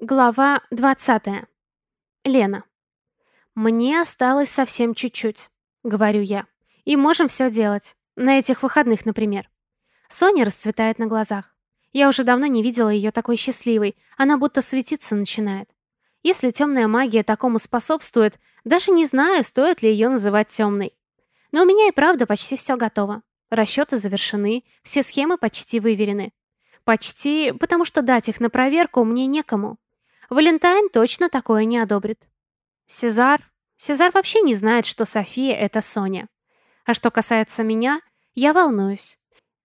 Глава 20. Лена. «Мне осталось совсем чуть-чуть», — говорю я. «И можем все делать. На этих выходных, например». Соня расцветает на глазах. Я уже давно не видела ее такой счастливой. Она будто светиться начинает. Если темная магия такому способствует, даже не знаю, стоит ли ее называть темной. Но у меня и правда почти все готово. Расчеты завершены, все схемы почти выверены. Почти, потому что дать их на проверку мне некому. Валентайн точно такое не одобрит. Сезар... Сезар вообще не знает, что София — это Соня. А что касается меня, я волнуюсь.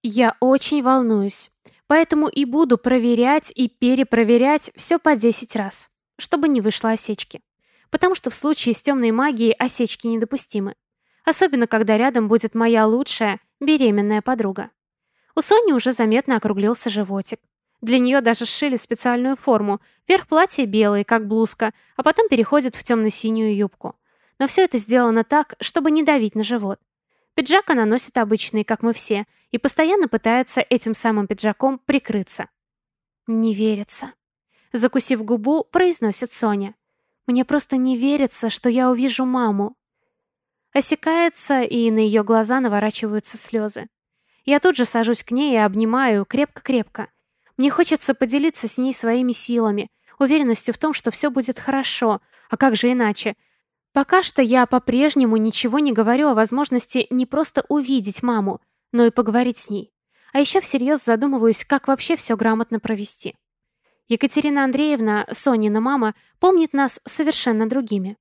Я очень волнуюсь. Поэтому и буду проверять и перепроверять все по 10 раз, чтобы не вышло осечки. Потому что в случае с темной магией осечки недопустимы. Особенно, когда рядом будет моя лучшая, беременная подруга. У Сони уже заметно округлился животик. Для нее даже сшили специальную форму. Верх платья белый, как блузка, а потом переходит в темно-синюю юбку. Но все это сделано так, чтобы не давить на живот. Пиджак она носит обычный, как мы все, и постоянно пытается этим самым пиджаком прикрыться. «Не верится», — закусив губу, произносит Соня. «Мне просто не верится, что я увижу маму». Осекается, и на ее глаза наворачиваются слезы. Я тут же сажусь к ней и обнимаю крепко-крепко. Мне хочется поделиться с ней своими силами, уверенностью в том, что все будет хорошо, а как же иначе? Пока что я по-прежнему ничего не говорю о возможности не просто увидеть маму, но и поговорить с ней. А еще всерьез задумываюсь, как вообще все грамотно провести. Екатерина Андреевна, Сонина мама, помнит нас совершенно другими.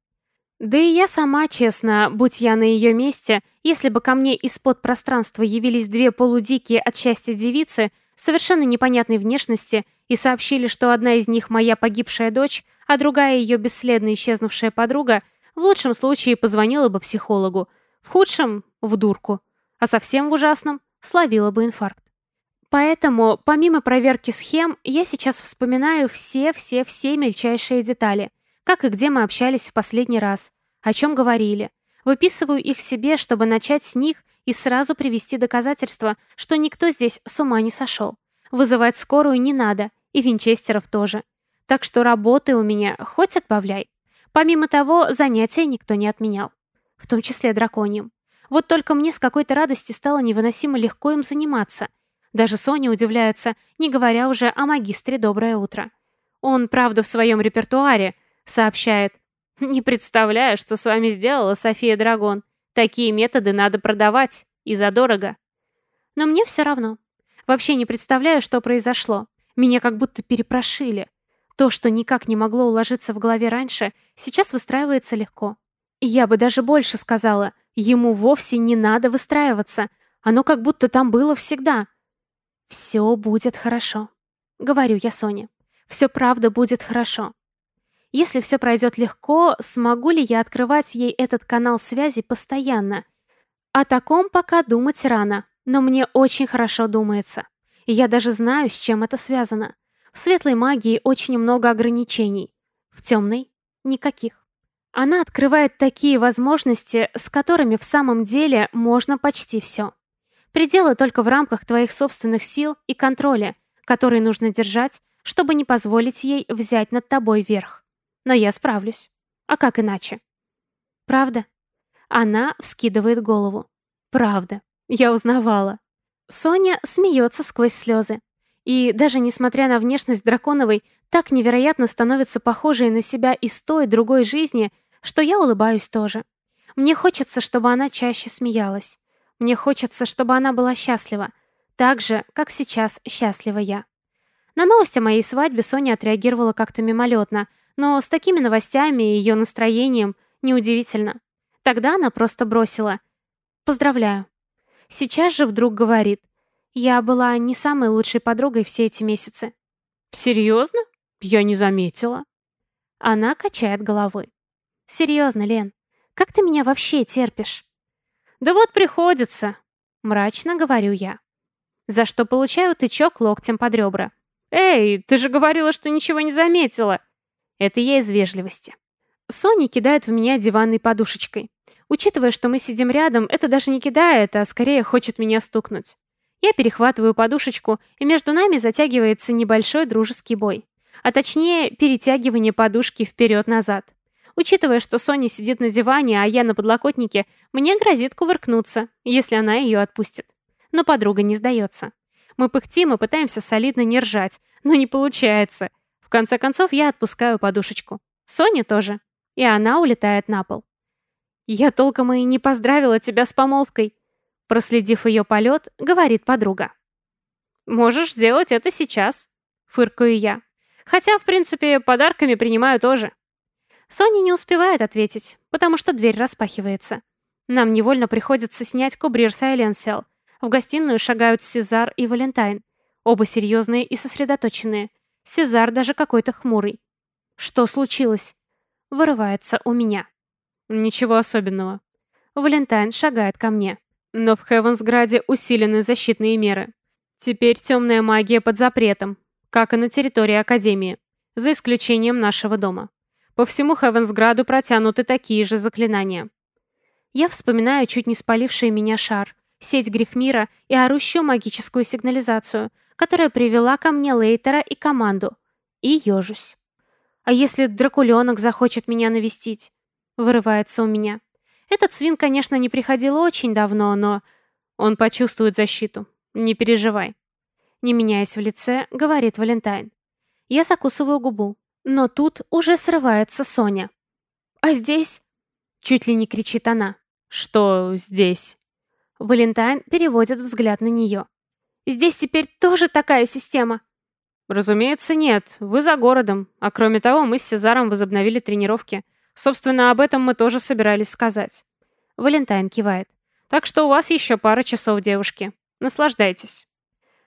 Да и я сама, честно, будь я на ее месте, если бы ко мне из-под пространства явились две полудикие от счастья девицы, совершенно непонятной внешности и сообщили, что одна из них моя погибшая дочь, а другая ее бесследно исчезнувшая подруга, в лучшем случае позвонила бы психологу, в худшем — в дурку, а совсем в ужасном — словила бы инфаркт. Поэтому, помимо проверки схем, я сейчас вспоминаю все-все-все мельчайшие детали, как и где мы общались в последний раз, о чем говорили, выписываю их себе, чтобы начать с них и сразу привести доказательства, что никто здесь с ума не сошел. Вызывать скорую не надо, и винчестеров тоже. Так что работы у меня хоть отбавляй. Помимо того, занятия никто не отменял. В том числе драконьим. Вот только мне с какой-то радости стало невыносимо легко им заниматься. Даже Соня удивляется, не говоря уже о магистре «Доброе утро». Он, правда, в своем репертуаре, сообщает. «Не представляю, что с вами сделала София Драгон. Такие методы надо продавать, и задорого. Но мне все равно. Вообще не представляю, что произошло. Меня как будто перепрошили. То, что никак не могло уложиться в голове раньше, сейчас выстраивается легко. И я бы даже больше сказала, ему вовсе не надо выстраиваться. Оно как будто там было всегда. «Все будет хорошо», — говорю я Соне. «Все правда будет хорошо». Если все пройдет легко, смогу ли я открывать ей этот канал связи постоянно? О таком пока думать рано, но мне очень хорошо думается. И я даже знаю, с чем это связано. В светлой магии очень много ограничений. В темной — никаких. Она открывает такие возможности, с которыми в самом деле можно почти все. Пределы только в рамках твоих собственных сил и контроля, которые нужно держать, чтобы не позволить ей взять над тобой верх но я справлюсь. А как иначе? Правда? Она вскидывает голову. Правда. Я узнавала. Соня смеется сквозь слезы. И даже несмотря на внешность Драконовой, так невероятно становится похожей на себя из той другой жизни, что я улыбаюсь тоже. Мне хочется, чтобы она чаще смеялась. Мне хочется, чтобы она была счастлива. Так же, как сейчас счастлива я. На новость о моей свадьбе Соня отреагировала как-то мимолетно, но с такими новостями и ее настроением неудивительно. Тогда она просто бросила. «Поздравляю». Сейчас же вдруг говорит. «Я была не самой лучшей подругой все эти месяцы». «Серьезно? Я не заметила». Она качает головой. «Серьезно, Лен, как ты меня вообще терпишь?» «Да вот приходится», — мрачно говорю я. За что получаю тычок локтем под ребра. «Эй, ты же говорила, что ничего не заметила!» Это я из вежливости. Соня кидает в меня диванной подушечкой. Учитывая, что мы сидим рядом, это даже не кидает, а скорее хочет меня стукнуть. Я перехватываю подушечку, и между нами затягивается небольшой дружеский бой. А точнее, перетягивание подушки вперед-назад. Учитывая, что Соня сидит на диване, а я на подлокотнике, мне грозит кувыркнуться, если она ее отпустит. Но подруга не сдается. Мы пыхтим и пытаемся солидно не ржать, но не получается. В конце концов, я отпускаю подушечку. Соня тоже. И она улетает на пол. «Я толком и не поздравила тебя с помолвкой», проследив ее полет, говорит подруга. «Можешь сделать это сейчас», — фыркаю я. «Хотя, в принципе, подарками принимаю тоже». Соня не успевает ответить, потому что дверь распахивается. Нам невольно приходится снять кубрир Сайленсел. В гостиную шагают Сезар и Валентайн. Оба серьезные и сосредоточенные. Сезар даже какой-то хмурый. «Что случилось?» Вырывается у меня. Ничего особенного. Валентайн шагает ко мне. Но в Хевенсграде усилены защитные меры. Теперь темная магия под запретом, как и на территории Академии, за исключением нашего дома. По всему Хевенсграду протянуты такие же заклинания. Я вспоминаю чуть не спаливший меня шар, сеть Грехмира и орущую магическую сигнализацию, которая привела ко мне Лейтера и команду. И ежусь. А если дракуленок захочет меня навестить? Вырывается у меня. Этот свин, конечно, не приходил очень давно, но... Он почувствует защиту. Не переживай. Не меняясь в лице, говорит Валентайн. Я закусываю губу. Но тут уже срывается Соня. «А здесь?» Чуть ли не кричит она. «Что здесь?» Валентайн переводит взгляд на нее. «Здесь теперь тоже такая система?» «Разумеется, нет. Вы за городом. А кроме того, мы с Сезаром возобновили тренировки. Собственно, об этом мы тоже собирались сказать. Валентайн кивает. Так что у вас еще пара часов, девушки. Наслаждайтесь.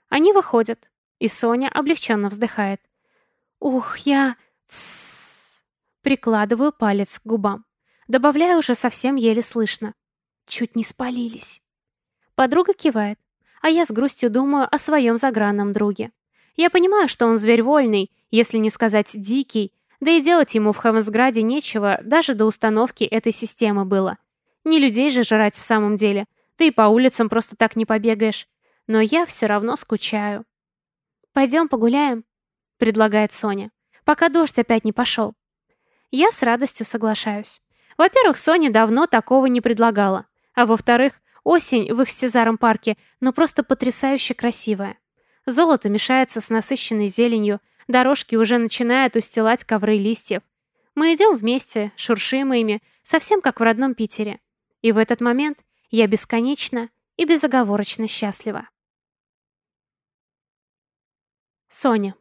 Они выходят, и Соня облегченно вздыхает. Ух, я... Тссс. Прикладываю палец к губам. Добавляю уже совсем еле слышно. Чуть не спалились. Подруга кивает, а я с грустью думаю о своем загранном друге. Я понимаю, что он зверь вольный, если не сказать дикий, да и делать ему в Хевенсграде нечего, даже до установки этой системы было. Не людей же жрать в самом деле, да и по улицам просто так не побегаешь. Но я все равно скучаю. «Пойдем погуляем», — предлагает Соня, «пока дождь опять не пошел». Я с радостью соглашаюсь. Во-первых, Соня давно такого не предлагала. А во-вторых, осень в их с Сезаром парке, ну просто потрясающе красивая. Золото мешается с насыщенной зеленью, Дорожки уже начинают устилать ковры листьев. Мы идем вместе, шуршим ими, совсем как в родном Питере. И в этот момент я бесконечно и безоговорочно счастлива. Соня.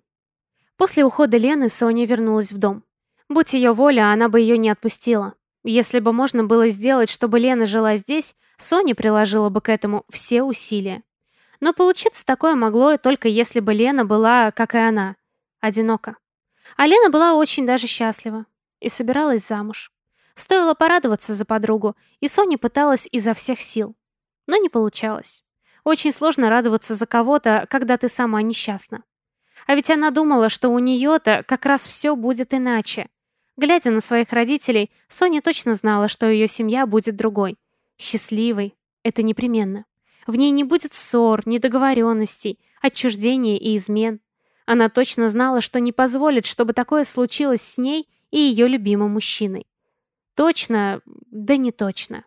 После ухода Лены Соня вернулась в дом. Будь ее воля, она бы ее не отпустила. Если бы можно было сделать, чтобы Лена жила здесь, Соня приложила бы к этому все усилия. Но получиться такое могло только если бы Лена была, как и она, одиноко. А Лена была очень даже счастлива и собиралась замуж. Стоило порадоваться за подругу, и Соня пыталась изо всех сил. Но не получалось. Очень сложно радоваться за кого-то, когда ты сама несчастна. А ведь она думала, что у нее-то как раз все будет иначе. Глядя на своих родителей, Соня точно знала, что ее семья будет другой. Счастливой. Это непременно. В ней не будет ссор, недоговоренностей, отчуждения и измен. Она точно знала, что не позволит, чтобы такое случилось с ней и ее любимым мужчиной. Точно, да не точно.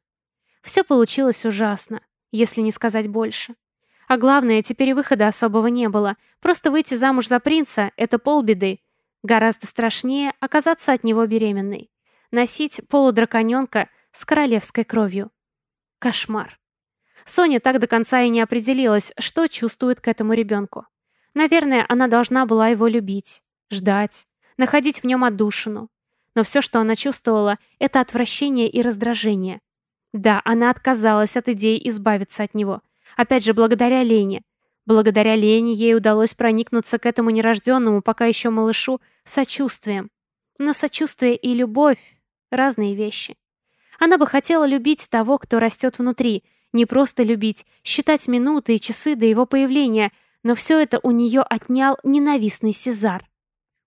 Все получилось ужасно, если не сказать больше. А главное, теперь выхода особого не было. Просто выйти замуж за принца — это полбеды. Гораздо страшнее оказаться от него беременной. Носить полудраконенка с королевской кровью. Кошмар. Соня так до конца и не определилась, что чувствует к этому ребенку. Наверное, она должна была его любить, ждать, находить в нем отдушину. Но все, что она чувствовала, это отвращение и раздражение. Да, она отказалась от идеи избавиться от него. Опять же, благодаря Лене. Благодаря Лене ей удалось проникнуться к этому нерожденному, пока еще малышу, сочувствием. Но сочувствие и любовь — разные вещи. Она бы хотела любить того, кто растет внутри, не просто любить, считать минуты и часы до его появления — но все это у нее отнял ненавистный Сезар.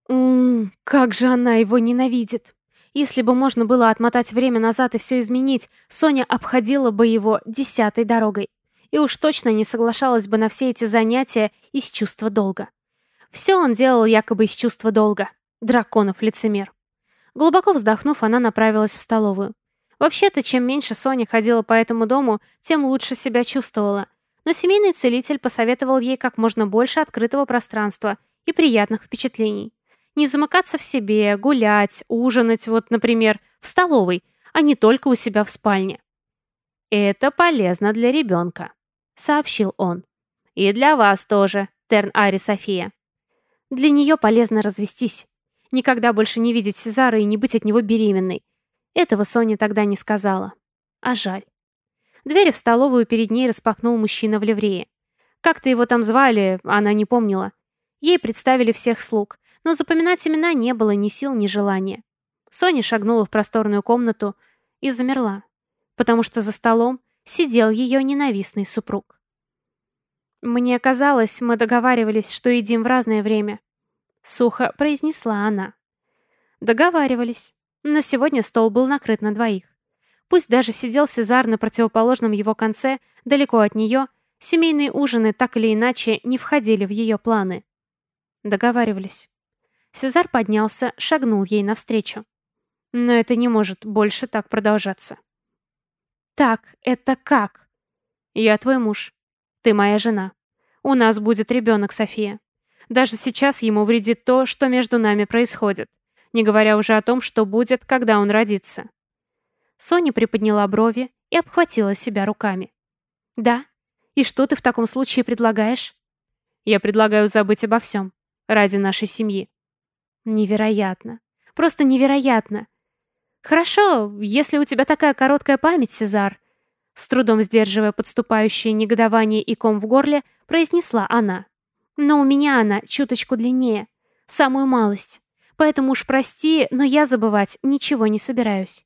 Ммм, как же она его ненавидит. Если бы можно было отмотать время назад и все изменить, Соня обходила бы его десятой дорогой. И уж точно не соглашалась бы на все эти занятия из чувства долга. Все он делал якобы из чувства долга. Драконов лицемер. Глубоко вздохнув, она направилась в столовую. Вообще-то, чем меньше Соня ходила по этому дому, тем лучше себя чувствовала. Но семейный целитель посоветовал ей как можно больше открытого пространства и приятных впечатлений. Не замыкаться в себе, гулять, ужинать, вот, например, в столовой, а не только у себя в спальне. «Это полезно для ребенка», — сообщил он. «И для вас тоже, Терн Ари София». Для нее полезно развестись. Никогда больше не видеть Сезара и не быть от него беременной. Этого Соня тогда не сказала. А жаль. Дверь в столовую перед ней распахнул мужчина в ливрее. Как-то его там звали, она не помнила. Ей представили всех слуг, но запоминать имена не было ни сил, ни желания. Соня шагнула в просторную комнату и замерла, потому что за столом сидел ее ненавистный супруг. «Мне казалось, мы договаривались, что едим в разное время», — сухо произнесла она. Договаривались, но сегодня стол был накрыт на двоих. Пусть даже сидел Сезар на противоположном его конце, далеко от нее, семейные ужины так или иначе не входили в ее планы. Договаривались. Сезар поднялся, шагнул ей навстречу. Но это не может больше так продолжаться. «Так, это как?» «Я твой муж. Ты моя жена. У нас будет ребенок, София. Даже сейчас ему вредит то, что между нами происходит, не говоря уже о том, что будет, когда он родится». Соня приподняла брови и обхватила себя руками. «Да? И что ты в таком случае предлагаешь?» «Я предлагаю забыть обо всем. Ради нашей семьи». «Невероятно. Просто невероятно. «Хорошо, если у тебя такая короткая память, Сезар», с трудом сдерживая подступающее негодование и ком в горле, произнесла она. «Но у меня она чуточку длиннее. Самую малость. Поэтому уж прости, но я забывать ничего не собираюсь».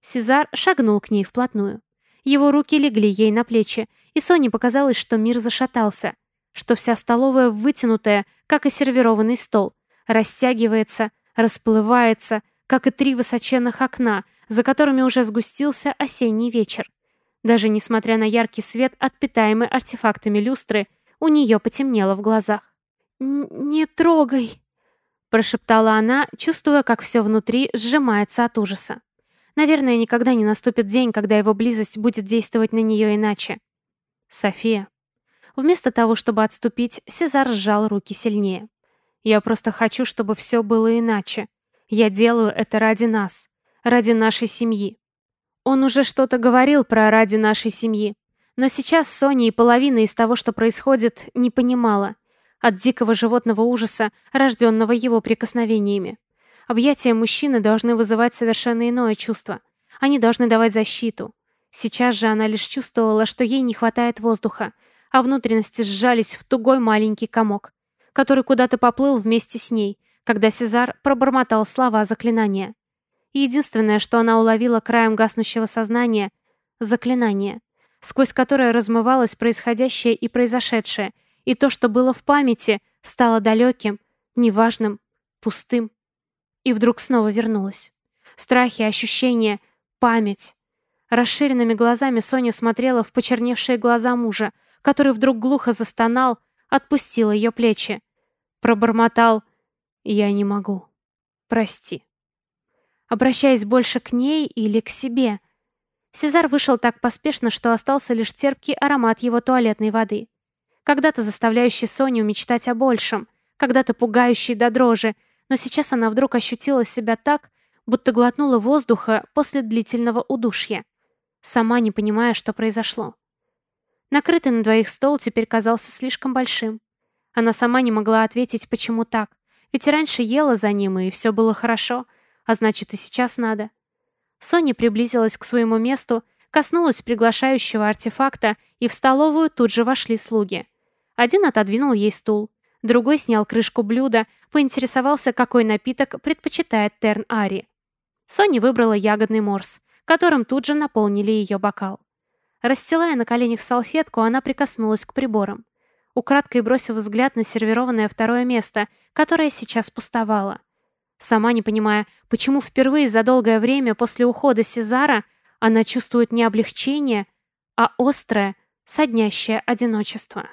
Сезар шагнул к ней вплотную. Его руки легли ей на плечи, и Соне показалось, что мир зашатался, что вся столовая вытянутая, как и сервированный стол, растягивается, расплывается, как и три высоченных окна, за которыми уже сгустился осенний вечер. Даже несмотря на яркий свет от питаемой артефактами люстры, у нее потемнело в глазах. «Не трогай!» – прошептала она, чувствуя, как все внутри сжимается от ужаса. Наверное, никогда не наступит день, когда его близость будет действовать на нее иначе. София. Вместо того, чтобы отступить, Сезар сжал руки сильнее. «Я просто хочу, чтобы все было иначе. Я делаю это ради нас, ради нашей семьи. Он уже что-то говорил про ради нашей семьи. Но сейчас Соня и половина из того, что происходит, не понимала. От дикого животного ужаса, рожденного его прикосновениями. Объятия мужчины должны вызывать совершенно иное чувство. Они должны давать защиту. Сейчас же она лишь чувствовала, что ей не хватает воздуха, а внутренности сжались в тугой маленький комок, который куда-то поплыл вместе с ней, когда Сезар пробормотал слова заклинания. Единственное, что она уловила краем гаснущего сознания — заклинание, сквозь которое размывалось происходящее и произошедшее, и то, что было в памяти, стало далеким, неважным, пустым. И вдруг снова вернулось. Страхи, ощущения, память. Расширенными глазами Соня смотрела в почерневшие глаза мужа, который вдруг глухо застонал, отпустил ее плечи. Пробормотал я не могу. Прости. Обращаясь больше к ней или к себе. Сезар вышел так поспешно, что остался лишь терпкий аромат его туалетной воды. Когда-то заставляющий Соню мечтать о большем, когда-то пугающий до дрожи, но сейчас она вдруг ощутила себя так, будто глотнула воздуха после длительного удушья, сама не понимая, что произошло. Накрытый на двоих стол теперь казался слишком большим. Она сама не могла ответить, почему так. Ведь раньше ела за ним, и все было хорошо, а значит и сейчас надо. Соня приблизилась к своему месту, коснулась приглашающего артефакта, и в столовую тут же вошли слуги. Один отодвинул ей стул, другой снял крышку блюда, поинтересовался, какой напиток предпочитает Терн Ари. Соня выбрала ягодный морс, которым тут же наполнили ее бокал. Расстилая на коленях салфетку, она прикоснулась к приборам украдкой бросив взгляд на сервированное второе место, которое сейчас пустовало. Сама не понимая, почему впервые за долгое время после ухода Сезара она чувствует не облегчение, а острое, соднящее одиночество.